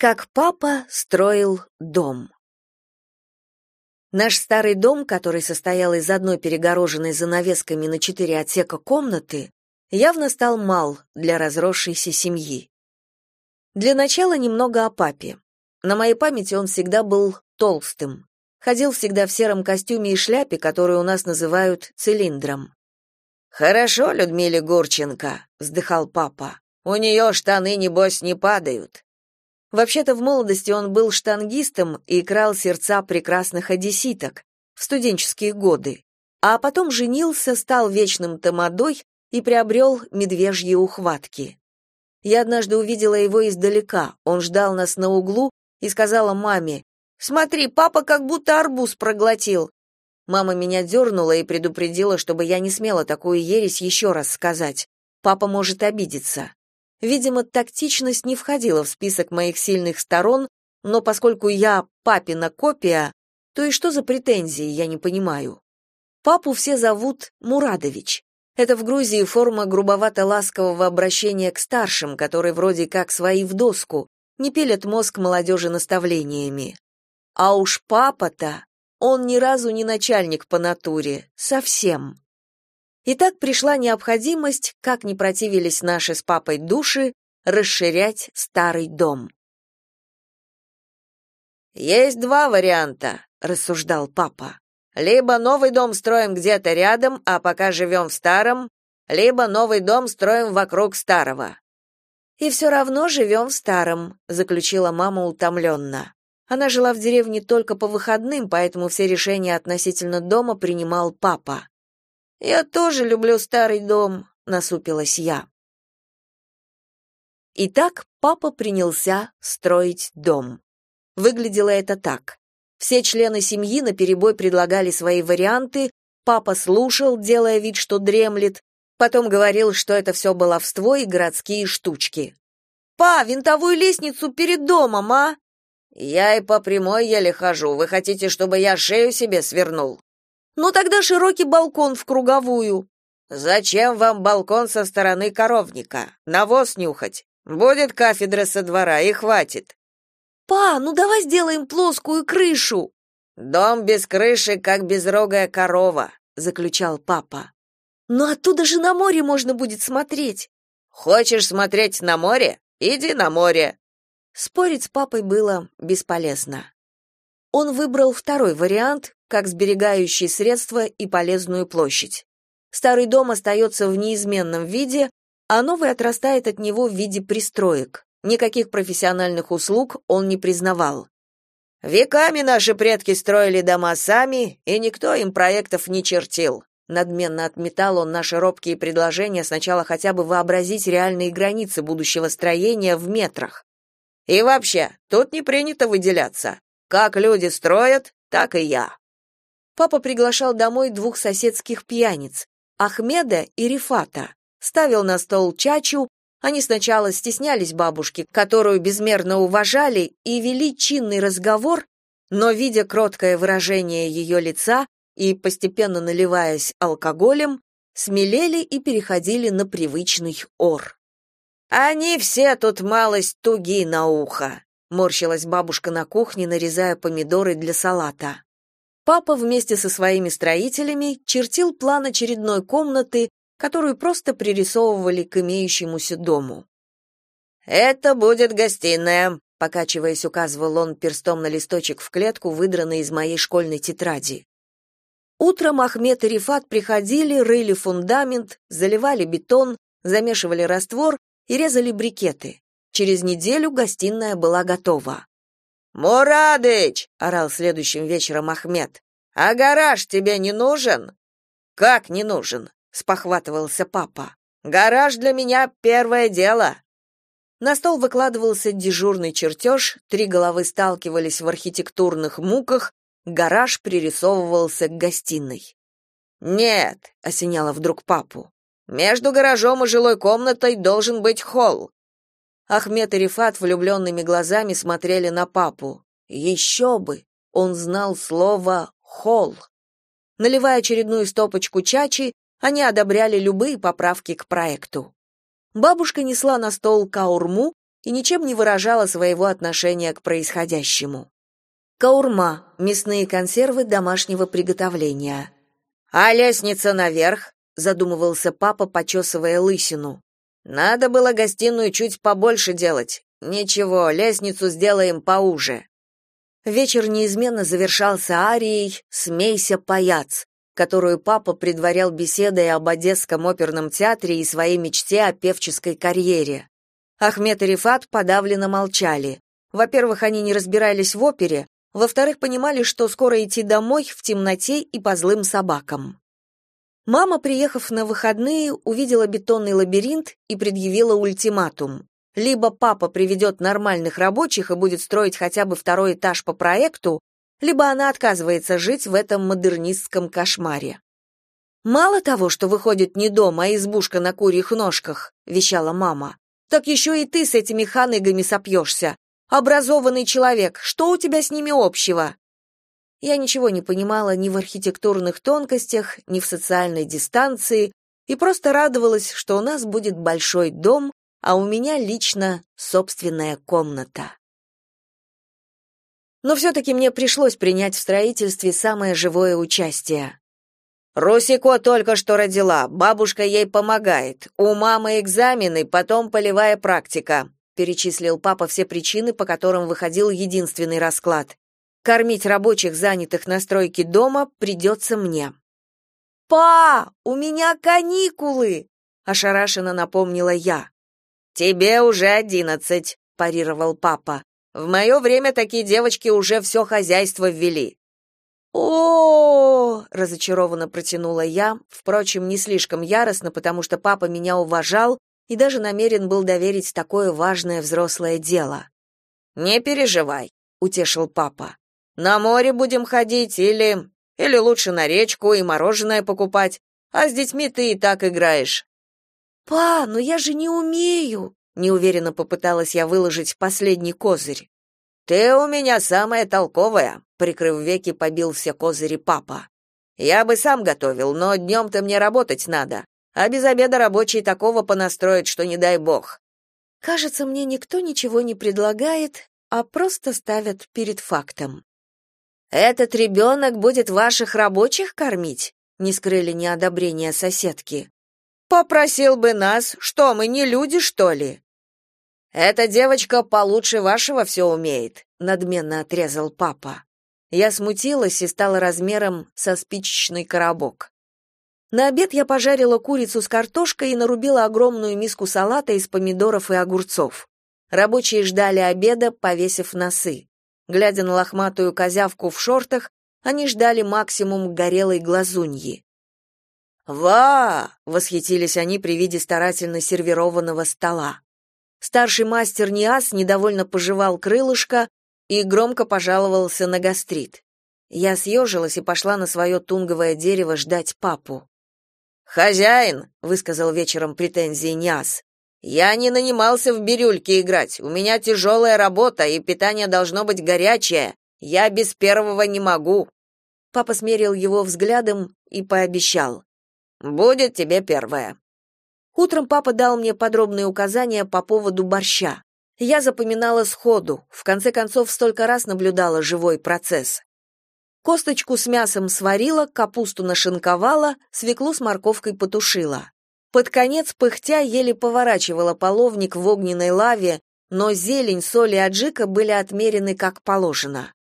Как папа строил дом. Наш старый дом, который состоял из одной перегороженной занавесками на четыре отсека комнаты, явно стал мал для разросшейся семьи. Для начала немного о папе. На моей памяти он всегда был толстым. Ходил всегда в сером костюме и шляпе, которую у нас называют цилиндром. «Хорошо, Людмиле Гурченко», — вздыхал папа. «У нее штаны, небось, не падают». Вообще-то в молодости он был штангистом и крал сердца прекрасных одесситок в студенческие годы, а потом женился, стал вечным тамадой и приобрел медвежьи ухватки. Я однажды увидела его издалека, он ждал нас на углу и сказала маме, «Смотри, папа как будто арбуз проглотил». Мама меня дернула и предупредила, чтобы я не смела такую ересь еще раз сказать. Папа может обидеться. Видимо, тактичность не входила в список моих сильных сторон, но поскольку я папина копия, то и что за претензии, я не понимаю. Папу все зовут Мурадович. Это в Грузии форма грубовато-ласкового обращения к старшим, которые вроде как свои в доску, не пилят мозг молодежи наставлениями. А уж папа-то, он ни разу не начальник по натуре, совсем. И так пришла необходимость, как не противились наши с папой души, расширять старый дом. «Есть два варианта», — рассуждал папа. «Либо новый дом строим где-то рядом, а пока живем в старом, либо новый дом строим вокруг старого». «И все равно живем в старом», — заключила мама утомленно. Она жила в деревне только по выходным, поэтому все решения относительно дома принимал папа. Я тоже люблю старый дом, насупилась я. Итак, папа принялся строить дом. Выглядело это так. Все члены семьи наперебой предлагали свои варианты, папа слушал, делая вид, что дремлет, потом говорил, что это все баловство и городские штучки. «Па, винтовую лестницу перед домом, а?» «Я и по прямой еле хожу. Вы хотите, чтобы я шею себе свернул?» Ну тогда широкий балкон в круговую. Зачем вам балкон со стороны коровника? Навоз нюхать. Будет кафедра со двора и хватит. Па, ну давай сделаем плоскую крышу. Дом без крыши, как безрогая корова, заключал папа. Но оттуда же на море можно будет смотреть. Хочешь смотреть на море? Иди на море. Спорить с папой было бесполезно. Он выбрал второй вариант, как сберегающий средства и полезную площадь. Старый дом остается в неизменном виде, а новый отрастает от него в виде пристроек. Никаких профессиональных услуг он не признавал. «Веками наши предки строили дома сами, и никто им проектов не чертил», надменно отметал он наши робкие предложения сначала хотя бы вообразить реальные границы будущего строения в метрах. «И вообще, тут не принято выделяться. Как люди строят, так и я». Папа приглашал домой двух соседских пьяниц, Ахмеда и Рифата. Ставил на стол чачу, они сначала стеснялись бабушки, которую безмерно уважали, и вели чинный разговор, но, видя кроткое выражение ее лица и постепенно наливаясь алкоголем, смелели и переходили на привычный ор. «Они все тут малость туги на ухо», — морщилась бабушка на кухне, нарезая помидоры для салата. Папа вместе со своими строителями чертил план очередной комнаты, которую просто пририсовывали к имеющемуся дому. «Это будет гостиная», — покачиваясь, указывал он перстом на листочек в клетку, выдранный из моей школьной тетради. Утром Ахмед и Рифат приходили, рыли фундамент, заливали бетон, замешивали раствор и резали брикеты. Через неделю гостиная была готова. «Мурадыч!» — орал следующим вечером Ахмед. «А гараж тебе не нужен?» «Как не нужен?» — спохватывался папа. «Гараж для меня первое дело». На стол выкладывался дежурный чертеж, три головы сталкивались в архитектурных муках, гараж пририсовывался к гостиной. «Нет», — осеняло вдруг папу, — «между гаражом и жилой комнатой должен быть холл. Ахмед и Рифат влюбленными глазами смотрели на папу. Еще бы! Он знал слово «холл». Наливая очередную стопочку чачи, они одобряли любые поправки к проекту. Бабушка несла на стол каурму и ничем не выражала своего отношения к происходящему. Каурма – мясные консервы домашнего приготовления. «А лестница наверх?» – задумывался папа, почесывая лысину. «Надо было гостиную чуть побольше делать. Ничего, лестницу сделаем поуже». Вечер неизменно завершался арией «Смейся, паяц», которую папа предварял беседой об Одесском оперном театре и своей мечте о певческой карьере. Ахмед и Рифат подавленно молчали. Во-первых, они не разбирались в опере, во-вторых, понимали, что скоро идти домой в темноте и по злым собакам. Мама, приехав на выходные, увидела бетонный лабиринт и предъявила ультиматум. Либо папа приведет нормальных рабочих и будет строить хотя бы второй этаж по проекту, либо она отказывается жить в этом модернистском кошмаре. «Мало того, что выходит не дом, а избушка на курьих ножках», — вещала мама, «так еще и ты с этими ханыгами сопьешься. Образованный человек, что у тебя с ними общего? Я ничего не понимала ни в архитектурных тонкостях, ни в социальной дистанции и просто радовалась, что у нас будет большой дом, а у меня лично собственная комната. Но все-таки мне пришлось принять в строительстве самое живое участие. Русико только что родила, бабушка ей помогает. У мамы экзамены, потом полевая практика перечислил папа все причины, по которым выходил единственный расклад. Кормить рабочих, занятых на стройке дома, придется мне. «Па, у меня каникулы!» — ошарашенно напомнила я. «Тебе уже одиннадцать», — парировал папа. «В мое время такие девочки уже все хозяйство ввели». О, -о, -о, разочарованно протянула я, впрочем, не слишком яростно, потому что папа меня уважал и даже намерен был доверить такое важное взрослое дело. «Не переживай», — утешил папа. «На море будем ходить или... или лучше на речку и мороженое покупать, а с детьми ты и так играешь». «Па, но я же не умею», — неуверенно попыталась я выложить последний козырь. «Ты у меня самая толковая», — прикрыв веки, побил все козыри папа. «Я бы сам готовил, но днем-то мне работать надо а без обеда рабочий такого понастроит, что не дай бог. Кажется, мне никто ничего не предлагает, а просто ставят перед фактом. Этот ребенок будет ваших рабочих кормить? Не скрыли неодобрения соседки. Попросил бы нас, что мы не люди, что ли? Эта девочка получше вашего все умеет, надменно отрезал папа. Я смутилась и стала размером со спичечный коробок. На обед я пожарила курицу с картошкой и нарубила огромную миску салата из помидоров и огурцов. Рабочие ждали обеда, повесив носы. Глядя на лохматую козявку в шортах, они ждали максимум горелой глазуньи. «Ва!» — восхитились они при виде старательно сервированного стола. Старший мастер Ниас недовольно пожевал крылышко и громко пожаловался на гастрит. Я съежилась и пошла на свое тунговое дерево ждать папу. «Хозяин», — высказал вечером претензии Няс, — «я не нанимался в бирюльке играть. У меня тяжелая работа, и питание должно быть горячее. Я без первого не могу». Папа смерил его взглядом и пообещал. «Будет тебе первое». Утром папа дал мне подробные указания по поводу борща. Я запоминала сходу, в конце концов столько раз наблюдала живой процесс. Косточку с мясом сварила, капусту нашинковала, свеклу с морковкой потушила. Под конец пыхтя еле поворачивала половник в огненной лаве, но зелень, соль и аджика были отмерены как положено.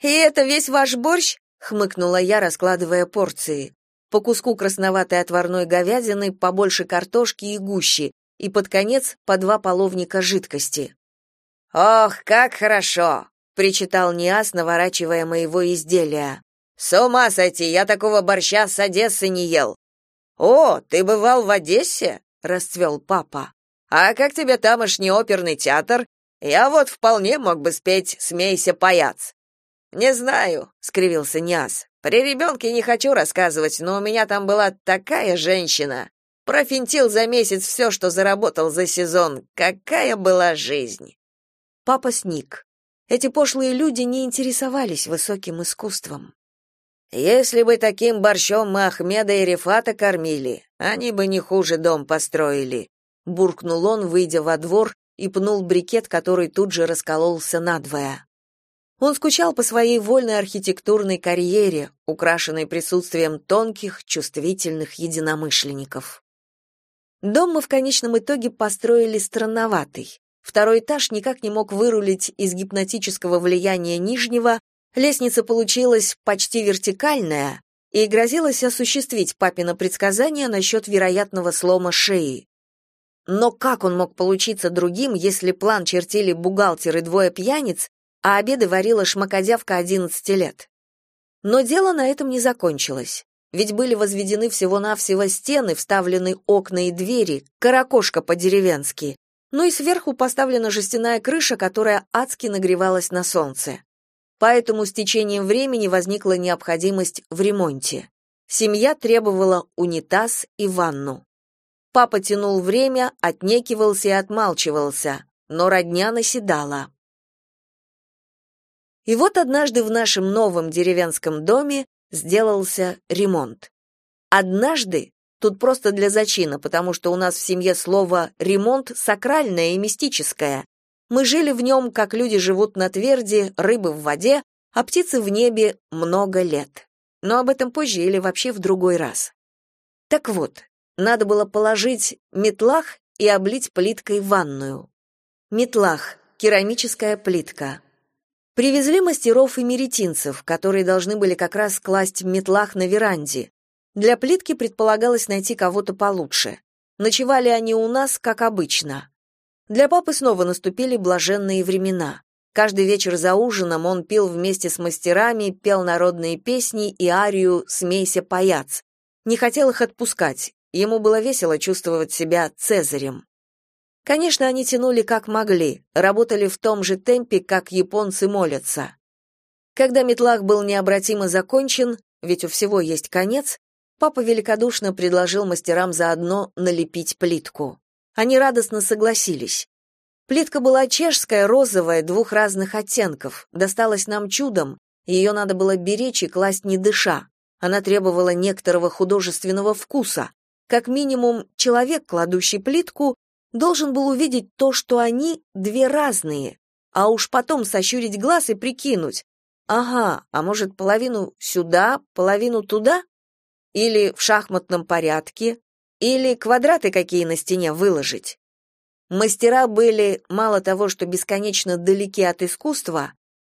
«И это весь ваш борщ?» — хмыкнула я, раскладывая порции. По куску красноватой отварной говядины, побольше картошки и гущи, и под конец по два половника жидкости. «Ох, как хорошо!» причитал Ниас, наворачивая моего изделия. С ума сойти, я такого борща с Одессы не ел. О, ты бывал в Одессе? расцвел папа. А как тебе тамошний оперный театр? Я вот вполне мог бы спеть «Смейся, паяц». Не знаю, скривился Ниас. При ребенке не хочу рассказывать, но у меня там была такая женщина. Профинтил за месяц все, что заработал за сезон. Какая была жизнь. Папа сник. Эти пошлые люди не интересовались высоким искусством. Если бы таким борщом мы Ахмеда и Рефата кормили, они бы не хуже дом построили, буркнул он, выйдя во двор и пнул брикет, который тут же раскололся надвое. Он скучал по своей вольной архитектурной карьере, украшенной присутствием тонких, чувствительных единомышленников. Дом мы в конечном итоге построили странноватый. Второй этаж никак не мог вырулить из гипнотического влияния нижнего, лестница получилась почти вертикальная и грозилась осуществить папино предсказание насчет вероятного слома шеи. Но как он мог получиться другим, если план чертили бухгалтер и двое пьяниц, а обеды варила шмакодявка 11 лет. Но дело на этом не закончилось. Ведь были возведены всего-навсего стены, вставлены окна и двери, каракошка по-деревенски. Ну и сверху поставлена жестяная крыша, которая адски нагревалась на солнце. Поэтому с течением времени возникла необходимость в ремонте. Семья требовала унитаз и ванну. Папа тянул время, отнекивался и отмалчивался, но родня наседала. И вот однажды в нашем новом деревенском доме сделался ремонт. Однажды, тут просто для зачина, потому что у нас в семье слово «ремонт» сакральное и мистическое. Мы жили в нем, как люди живут на тверди, рыбы в воде, а птицы в небе много лет. Но об этом позже или вообще в другой раз. Так вот, надо было положить метлах и облить плиткой ванную. Метлах — керамическая плитка. Привезли мастеров и меретинцев, которые должны были как раз класть метлах на веранде. Для плитки предполагалось найти кого-то получше. Ночевали они у нас, как обычно. Для папы снова наступили блаженные времена. Каждый вечер за ужином он пил вместе с мастерами, пел народные песни и арию «Смейся, паяц». Не хотел их отпускать, ему было весело чувствовать себя цезарем. Конечно, они тянули как могли, работали в том же темпе, как японцы молятся. Когда метлах был необратимо закончен, ведь у всего есть конец, папа великодушно предложил мастерам заодно налепить плитку. Они радостно согласились. Плитка была чешская, розовая, двух разных оттенков, досталась нам чудом, ее надо было беречь и класть не дыша. Она требовала некоторого художественного вкуса. Как минимум, человек, кладущий плитку, должен был увидеть то, что они две разные, а уж потом сощурить глаз и прикинуть. Ага, а может, половину сюда, половину туда? Или в шахматном порядке? Или квадраты какие на стене выложить? Мастера были мало того, что бесконечно далеки от искусства,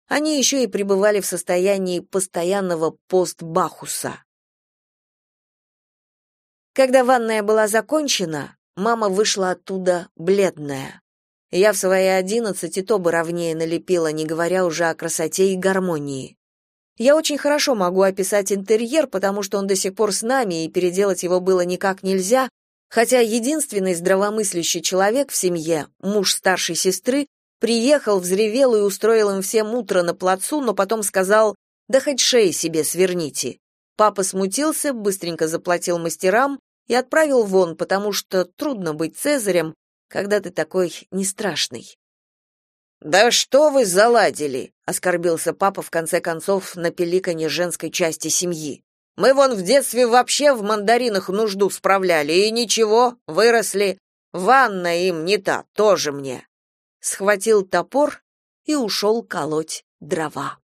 они еще и пребывали в состоянии постоянного постбахуса. Когда ванная была закончена, Мама вышла оттуда бледная. Я в свои одиннадцать и то бы ровнее налепила, не говоря уже о красоте и гармонии. Я очень хорошо могу описать интерьер, потому что он до сих пор с нами, и переделать его было никак нельзя, хотя единственный здравомыслящий человек в семье, муж старшей сестры, приехал, взревел и устроил им всем утро на плацу, но потом сказал «Да хоть шеи себе сверните». Папа смутился, быстренько заплатил мастерам, и отправил вон, потому что трудно быть цезарем, когда ты такой не страшный. Да что вы заладили, оскорбился папа в конце концов на пеликане женской части семьи. Мы вон в детстве вообще в мандаринах нужду справляли, и ничего, выросли. Ванна им не та, тоже мне. Схватил топор и ушел колоть дрова.